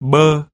bơ.